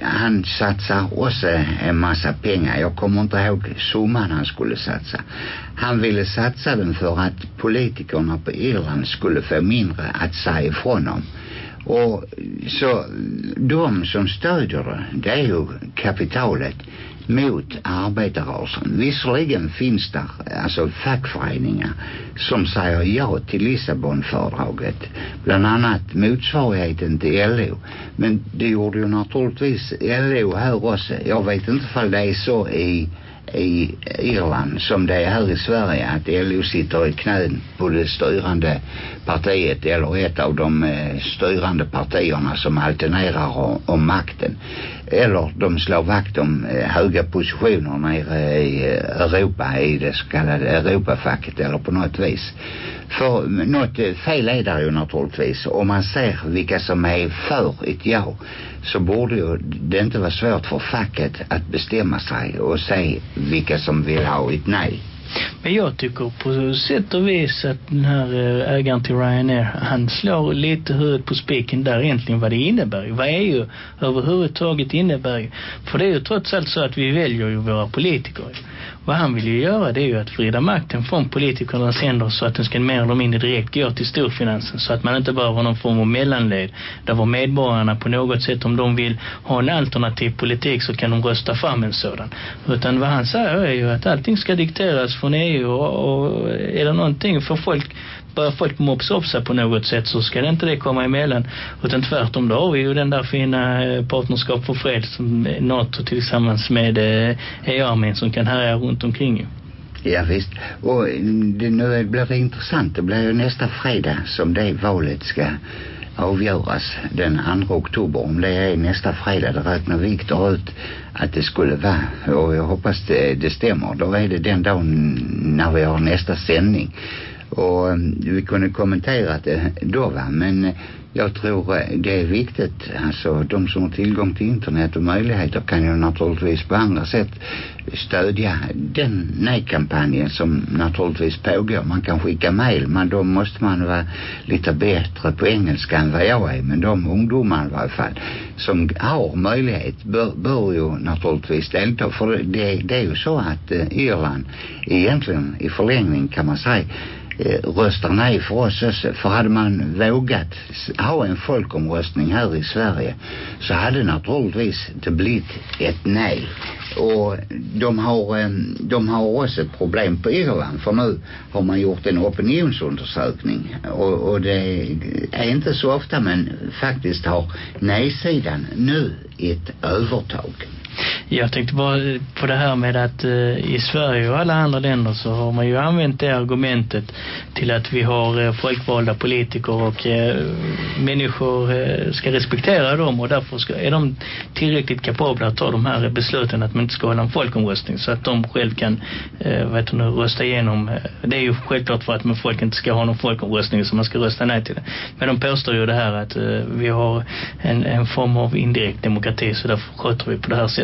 han satsar också en massa pengar. Jag kommer inte ihåg summan han skulle satsa. Han ville satsa den för att politikerna på Irland skulle få mindre att säga ifrån om. Och så de som stödjer det, det är ju kapitalet mot arbetarrörelsen. Visserligen finns där eh, alltså fackföreningar som säger ja till Lissabonfördraget. Bland annat motsvarigheten till LO. Men det gjorde ju naturligtvis LO här också. Jag vet inte ifall det är så i i Irland som det är här i Sverige att LO sitter i knän på det styrande partiet eller ett av de styrande partierna som alternerar om, om makten eller de slår vakt om eh, höga positioner nere i eh, Europa i det så kallade Europafacket eller på något vis för eh, något eh, fel är där ju naturligtvis om man ser vilka som är för ett ja så borde ju det inte vara svårt för facket att bestämma sig och se vilka som vill ha ett nej. Men jag tycker på sätt och vis att den här eh, ägaren till Ryanair, han slår lite huvudet på spiken där egentligen vad det innebär. Vad EU överhuvudtaget innebär. För det är ju trots allt så att vi väljer ju våra politiker. Vad han vill ju göra det är ju att vrida makten från politikernas händer så att den ska mer eller mindre direkt gå till storfinansen. Så att man inte behöver någon form av mellanled. Där var medborgarna på något sätt om de vill ha en alternativ politik så kan de rösta fram en sådan. Utan vad han säger är ju att allting ska dikteras från EU och, och är det någonting för folk börjar folk mopsa upp sig på något sätt så ska det inte det komma emellan utan tvärtom då har vi ju den där fina eh, partnerskap för fred som eh, NATO tillsammans med eh, EU-armén som kan härja runt omkring ju. Ja visst. Och mm, det, nu blir det intressant. Det blir ju nästa fredag som det valet ska avgöras den 2 oktober. Om det är nästa fredag, det räknar Viktor ut att det skulle vara. Och jag hoppas det, det stämmer. Då är det den dagen när vi har nästa sändning och eh, vi kunde kommentera det då va. Men eh, jag tror eh, det är viktigt. Alltså de som har tillgång till internet och möjligheter kan ju naturligtvis på andra sätt stödja den nej-kampanjen som naturligtvis pågår. Man kan skicka mejl men då måste man vara lite bättre på engelska än vad jag är. Men de ungdomar i varje fall som har möjlighet bör, bör ju naturligtvis delta. För det, det är ju så att eh, Irland egentligen i förlängning kan man säga Eh, röstar nej för oss också. För hade man vågat ha en folkomröstning här i Sverige så hade naturligtvis det blivit ett nej. Och de har, de har också ett problem på Irland för nu har man gjort en opinionsundersökning och, och det är inte så ofta men faktiskt har nej-sidan nu ett övertag. Jag tänkte bara på det här med att eh, i Sverige och alla andra länder så har man ju använt det argumentet till att vi har eh, folkvalda politiker och eh, människor ska respektera dem och därför ska, är de tillräckligt kapabla att ta de här besluten att man inte ska hålla en folkomröstning så att de själv kan vet du, nu, rösta igenom. Det är ju självklart för att man folk inte ska ha någon folkomröstning så man ska rösta nej till det. Men de påstår ju det här att vi har en, en form av indirekt demokrati så därför sköter vi på det här sättet.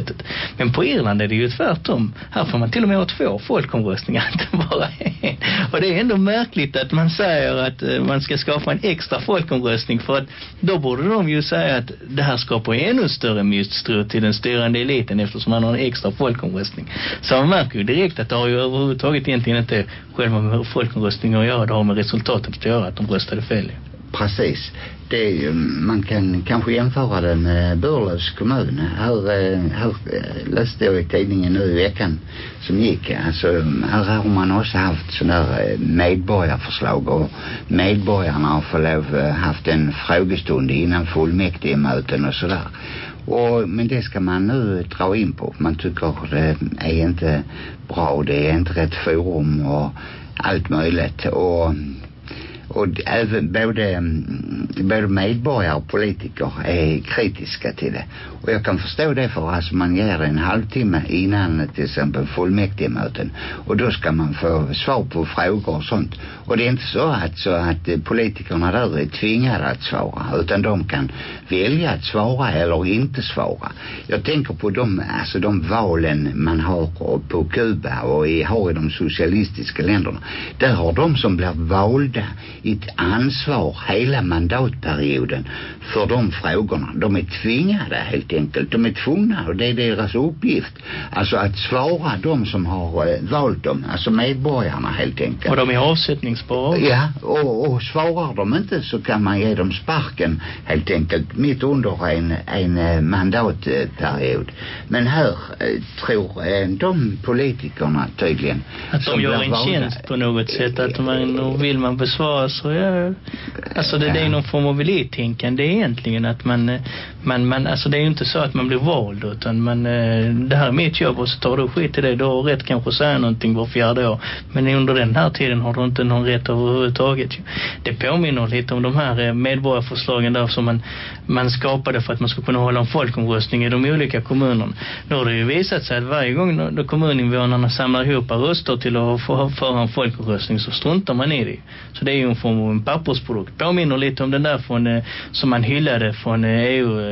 Men på Irland är det ju tvärtom. Här får man till och med ha två folkomröstningar, *laughs* inte bara en. Och det är ändå märkligt att man säger att eh, man ska skapa en extra folkomröstning för att då borde de ju säga att det här skapar ännu större misstro till den styrande eliten eftersom man har en extra folkomröstning. Så man märker ju direkt att det har ju överhuvudtaget egentligen inte själva folkomröstningen att göra. Det har med resultatet att göra att de röstade fel. Precis. Det man kan kanske jämföra det med Burlövs kommun. Här, eh, här eh, läste jag i tidningen nu i veckan som gick. Alltså, här har man också haft sådana här eh, medborgarförslag och medborgarna har fått lov haft en frågestund innan fullmäktigemöten och sådär. Och, men det ska man nu dra in på. Man tycker det är inte bra. Det är inte rätt forum och allt möjligt. Och och även alltså, både, mm, både medborgare och politiker är kritiska till det. Och jag kan förstå det för alltså man ger det en halvtimme innan till exempel fullmäktigemöten. Och då ska man få svar på frågor och sånt. Och det är inte så att, så att eh, politikerna där är tvingade att svara. Utan de kan välja att svara eller inte svara. Jag tänker på de, alltså de valen man har på Kuba och i, har i de socialistiska länderna. Där har de som blir valda ett ansvar hela mandatperioden för de frågorna. De är tvingade helt enkelt. De är tvungna och det är deras uppgift. Alltså att svara de som har eh, valt dem. Alltså medborgarna helt enkelt. Och de är avsättningsbara. Ja, och, och svarar de inte så kan man ge dem sparken helt enkelt mitt under en, en eh, mandatperiod. Men här eh, tror de politikerna tydligen Att de gör en valda- tjänst på något sätt. Att man, vill man besvara så ja. Alltså det, det är någon form av elittänkande egentligen. Att man, men, man, man, alltså det är ju inte så att man blir vald utan man, eh, det här är mitt jobb och så tar du skit i det. Du har rätt kanske att säga någonting var fjärde år. Men under den här tiden har du inte någon rätt överhuvudtaget. ju. Det påminner lite om de här eh, medborgarförslagen där som man, man skapade för att man skulle kunna hålla en folkomröstning i de olika kommunerna. Då har det ju visat sig att varje gång då- kommuninvånarna samlar ihop röster till att få föra en folkomröstning så struntar man i det. Så det är ju en form av en pappersprodukt. Påminner lite om den där från, eh, som man hyllade från eh, EU, eh,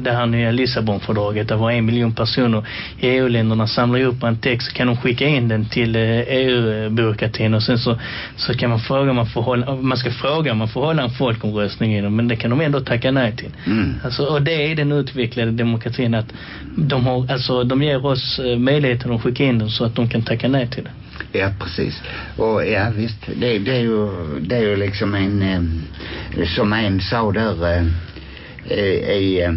det här nya Lissabonfördraget. Där var en miljon personer i EU-länderna samlar ihop en text så kan de skicka in den till eh, EU-byråkratin och sen så, så kan man fråga om man får hålla, man ska fråga om man får hålla en folkomröstning i dem men det kan de ändå tacka nej till. Mm. Alltså, och det är den utvecklade demokratin att de har, alltså de ger oss eh, möjligheten att skicka in den så att de kan tacka nej till det. Ja, precis. Och ja, visst, det, det är ju, det är ju liksom en, eh, som en sa där, eh, eh, eh,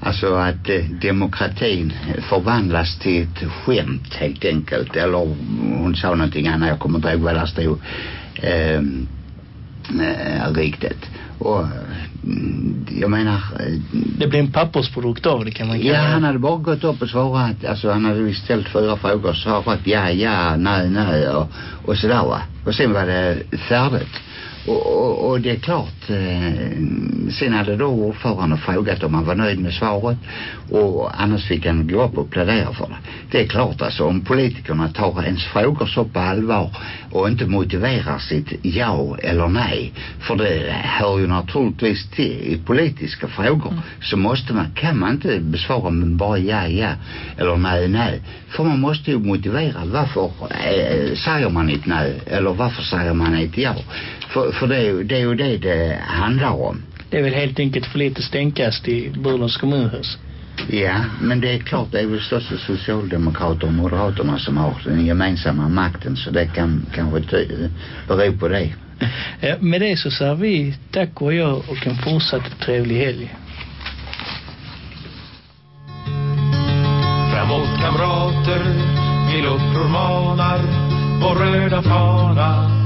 alltså att eh, demokratin förvandlas till ett skämt helt enkelt. Eller hon sa någonting annat, jag kommer inte ihåg vad där stod eh, eh, riktigt. Och mm, jag menar, Det blir en pappersprodukt av det kan man Ja, kalla han det. hade bara gått upp och svarat. Alltså han hade ställt fyra frågor och svarat ja, ja, nej, nej och, och sådär va. Och sen var det färdigt. Och, och, och det är klart, eh, sen hade då ordförande frågat om han var nöjd med svaret. Och annars fick han gå upp och plädera för det. Det är klart alltså om politikerna tar ens frågor så på allvar och inte motiverar sitt ja eller nej. För det hör ju naturligtvis till i politiska frågor. Så måste man, kan man inte besvara med bara ja, ja eller nej, nej. För man måste ju motivera varför eh, säger man ett nej eller varför säger man ett ja för, för det, är ju, det är ju det det handlar om Det är väl helt enkelt för lite stänkkast i Burlövs kommunhus. Ja, men det är klart det är väl förstås Socialdemokrater och Moderaterna som har den gemensamma makten så det kan kanske bero på det. *laughs* Ja, med det så säger vi tack och jag och en fortsatt trevlig helg. Framåt kamrater, vi luppror manar Vår röda fana,